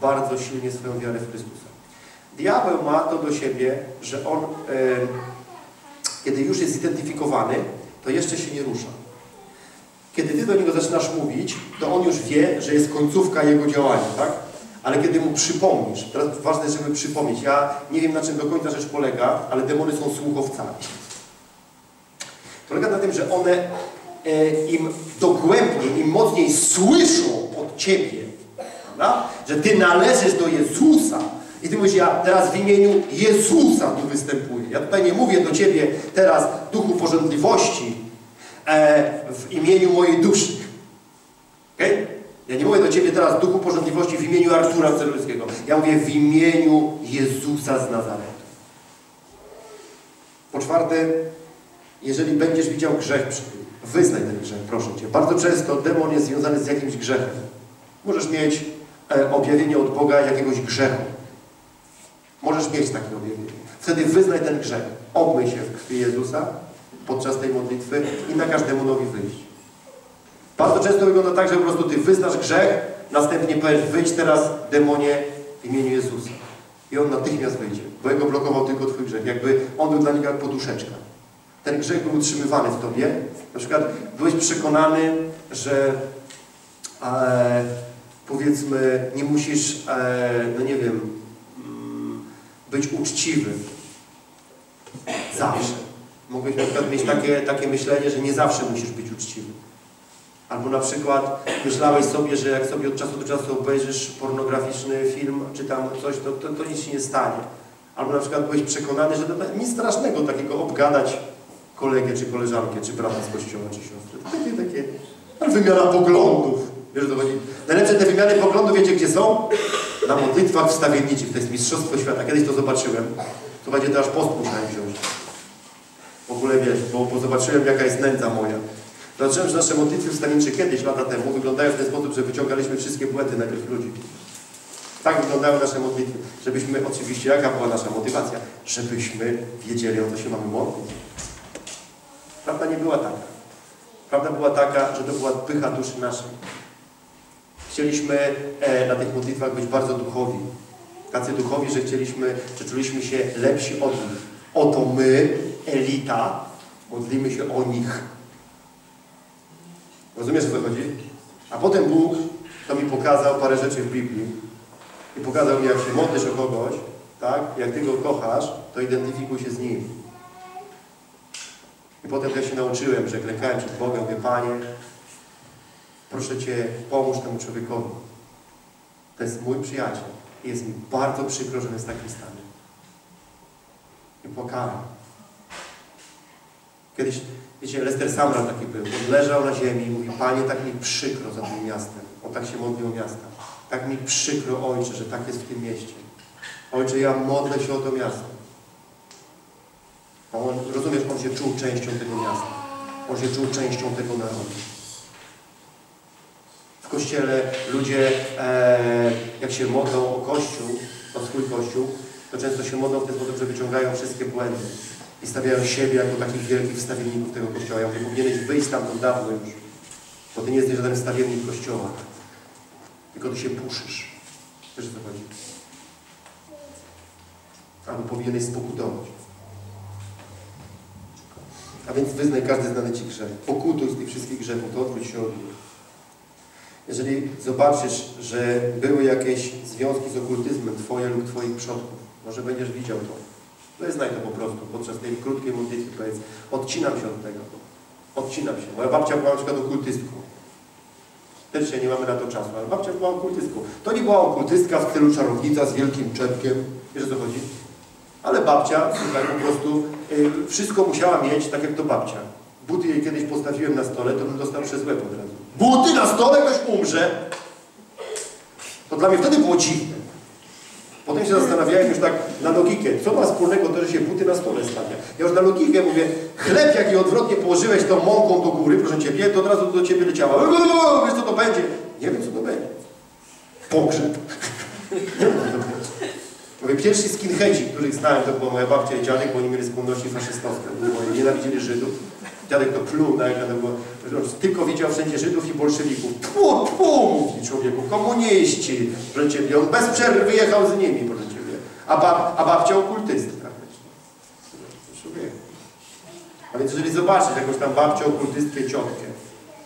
bardzo silnie swoją wiarę w Chrystusa. Diabeł ma to do siebie, że on, kiedy już jest zidentyfikowany, to jeszcze się nie rusza. Kiedy Ty do niego zaczynasz mówić, to on już wie, że jest końcówka jego działania, tak? Ale kiedy mu przypomnisz, teraz ważne żeby przypomnieć, ja nie wiem na czym do końca rzecz polega, ale demony są słuchowcami. Polega na tym, że one e, im dogłębniej, im mocniej słyszą od Ciebie, prawda? że Ty należysz do Jezusa i Ty mówisz, ja teraz w imieniu Jezusa tu występuję. Ja tutaj nie mówię do Ciebie teraz duchu porządliwości e, w imieniu mojej duszy. Okay? Ja nie mówię do Ciebie teraz duchu porządliwości w imieniu Artura Ceruskiego. Ja mówię w imieniu Jezusa z Nazaretu. Po czwarte, jeżeli będziesz widział grzech przy tym, wyznaj ten grzech, proszę Cię. Bardzo często demon jest związany z jakimś grzechem. Możesz mieć objawienie od Boga jakiegoś grzechu. Możesz mieć takie objawienie. Wtedy wyznaj ten grzech. Obmyj się w krwi Jezusa podczas tej modlitwy i nakaż demonowi wyjść. Bardzo często wygląda tak, że po prostu Ty wyznasz grzech, następnie powiesz, wyjdź teraz demonie w imieniu Jezusa. I on natychmiast wyjdzie, bo jego blokował tylko Twój grzech. Jakby on był dla niego jak poduszeczka. Ten grzech był utrzymywany w Tobie. Na przykład byłeś przekonany, że e, powiedzmy nie musisz, e, no nie wiem, mm, być uczciwy. Zawsze. Mogłeś na przykład mieć takie, takie myślenie, że nie zawsze musisz być uczciwy. Albo na przykład myślałeś sobie, że jak sobie od czasu do czasu obejrzysz pornograficzny film, czy tam coś, to, to, to nic się nie stanie. Albo na przykład byłeś przekonany, że to nic strasznego takiego obgadać kolegę, czy koleżankę, czy brata z kościoła, czy siostrę. Takie, takie wymiana poglądów. Wiesz, to chodzi. Najlepsze te wymiany poglądów, wiecie gdzie są? Na modlitwach wstawienniczych. To jest Mistrzostwo Świata. Kiedyś to zobaczyłem. To będzie to aż post musiałem wziąć. W ogóle wiesz, bo, bo zobaczyłem jaka jest nędza moja. Zobaczyłem, że nasze modlitwy wstawiennicze kiedyś, lata temu, wyglądają w ten sposób, że wyciągaliśmy wszystkie błędy najpierw ludzi. Tak wyglądały nasze modlitwy. Żebyśmy, oczywiście, jaka była nasza motywacja? Żebyśmy wiedzieli, o co się mamy modlić. Prawda nie była taka. Prawda była taka, że to była pycha duszy naszej. Chcieliśmy e, na tych modlitwach być bardzo duchowi. Tacy duchowi, że chcieliśmy, że czuliśmy się lepsi od nich. Oto my, elita, modlimy się o nich. Rozumiesz, o co chodzi? A potem Bóg to mi pokazał parę rzeczy w Biblii i pokazał mi, jak się modlisz o kogoś, tak? Jak Ty go kochasz, to identyfikuj się z Nim. I potem ja się nauczyłem, że klękałem przed Bogiem, mówię, Panie, proszę Cię, pomóż temu człowiekowi. To jest mój przyjaciel. Jest mi bardzo przykro, że jest w takim stanie. I płakałem. Kiedyś, wiecie, Lester Samra taki był. On leżał na ziemi i mówi, Panie, tak mi przykro za tym miastem. On tak się modlił o miasta. Tak mi przykro, Ojcze, że tak jest w tym mieście. Ojcze, ja modlę się o to miasto. On, rozumiesz, on się czuł częścią tego miasta. On się czuł częścią tego narodu. W Kościele ludzie, e, jak się modlą o Kościół, o swój Kościół, to często się modlą w ten sposób, że wyciągają wszystkie błędy i stawiają siebie jako takich wielkich wstawienników tego Kościoła. Ja mówię, powinieneś wyjść stamtąd dawno już, bo Ty nie jesteś żaden wstawiennik Kościoła, tylko Ty się puszysz. Wiesz o co chodzi? Albo powinieneś spokutować. A więc wyznaj każdy znany Ci grzech. Pokutuj z tych wszystkich grzechów, to odwróć się od nich. Jeżeli zobaczysz, że były jakieś związki z okultyzmem Twoje lub Twoich przodków, może będziesz widział to. Wyznaj to po prostu podczas tej krótkiej modlitwy. Powiedz, odcinam się od tego. Odcinam się. Moja babcia była na przykład okultystką. Też się nie mamy na to czasu, ale babcia była okultystką. To nie była okultystka w stylu czarownica z wielkim czepkiem. Wiesz o co chodzi? Ale babcia, słuchaj, po prostu y, wszystko musiała mieć tak jak to babcia. Buty jej kiedyś postawiłem na stole, to bym dostał przez łeb od razu. Buty na stole, ktoś umrze! To dla mnie wtedy było dziwne. Potem się zastanawiałem już tak na logikę, co ma wspólnego to, że się buty na stole stawia. Ja już na logikę mówię, chleb jaki odwrotnie położyłeś tą mąką do góry, proszę Ciebie, to od razu do Ciebie leciała. Wiesz co to będzie? Nie wiem co to będzie. Pogrzeb. Nie wiem co to będzie. Mówię, pierwsi skinheadzi, których znałem, to była moja babcia i dziadek, bo oni mieli skłonności faszystowskie. Bo nienawidzili Żydów. Dziadek to pluł na ekran, było On tylko widział wszędzie Żydów i bolszewików. Tfu, tfu, mówi człowieku, komuniści, proszę ciebie. On bez przerwy wyjechał z nimi, proszę ciebie. A, bab, a babcia okultystka. Człowieku. A więc jeżeli zobaczysz jakąś tam babcię, okultystkę, ciotkę,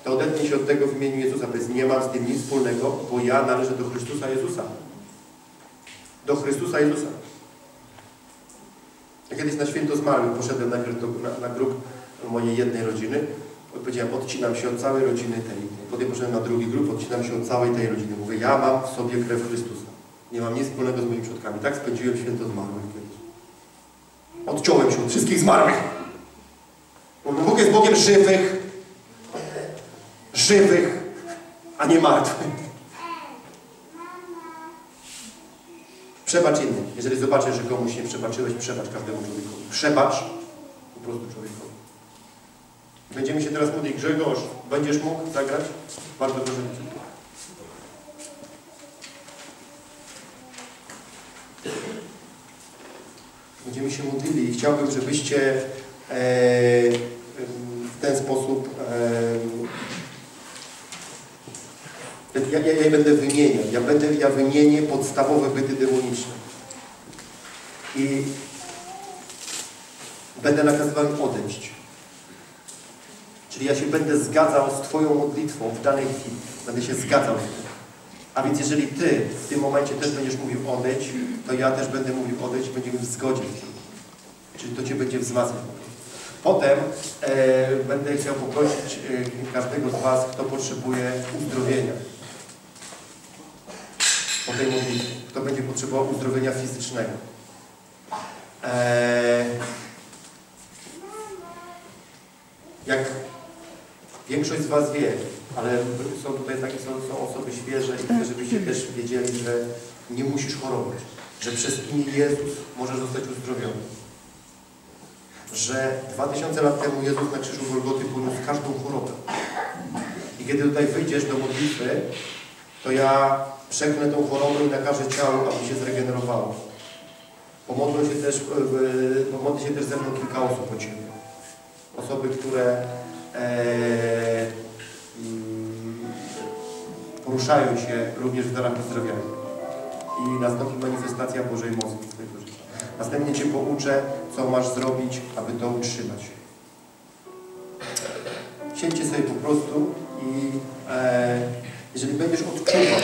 to odetnij się od tego w imieniu Jezusa. Nie mam z tym nic wspólnego, bo ja należę do Chrystusa Jezusa. Do Chrystusa Jezusa. Ja kiedyś na święto zmarłych poszedłem najpierw do, na, na grób mojej jednej rodziny. Powiedziałem, odcinam się od całej rodziny tej. Potem poszedłem na drugi grób, odcinam się od całej tej rodziny. Mówię, ja mam w sobie krew Chrystusa. Nie mam nic wspólnego z moimi przodkami. Tak spędziłem święto zmarłych kiedyś. Odciąłem się od wszystkich zmarłych. Bóg jest Bogiem żywych, żywych, a nie martwych. Przebacz innym. Jeżeli zobaczysz, że komuś nie przebaczyłeś, przebacz każdemu człowiekowi. Przebacz po prostu człowiekowi. Będziemy się teraz modlić. Grzegorz, będziesz mógł zagrać? Bardzo proszę. Będziemy się modlili i chciałbym, żebyście e, w ten sposób e, ja, ja, ja będę wymieniał, ja, będę, ja wymienię podstawowe byty demoniczne. I będę nakazywał odejść. Czyli ja się będę zgadzał z Twoją modlitwą w danej chwili. Będę się zgadzał z tym. A więc jeżeli Ty w tym momencie też będziesz mówił odejdź, to ja też będę mówił odejdź będziemy w zgodzie z tym. Czyli to Cię będzie wzmacniać. Potem e, będę chciał poprosić e, każdego z Was, kto potrzebuje uzdrowienia. Po tej modlitwie. Kto będzie potrzebował uzdrowienia fizycznego. E, jak większość z Was wie, ale są tutaj takie są, są osoby świeże i chcę, żebyście też wiedzieli, że nie musisz chorować. Że przez imię Jezus możesz zostać uzdrowiony. Że 2000 lat temu Jezus na krzyżu Golgoty poniósł każdą chorobę. I kiedy tutaj wyjdziesz do modlitwy, to ja przeklnę tą chorobę i nakażę ciału, aby się zregenerowało. Pomodlę się też, e, pomodli się też ze mną kilka osób o Ciebie. Osoby, które e, poruszają się również w darach uzdrawiania. I nastąpi manifestacja Bożej mocy w życia. Następnie Cię pouczę, co masz zrobić, aby to utrzymać. Siedźcie sobie po prostu i e, jeżeli będziesz odczuwał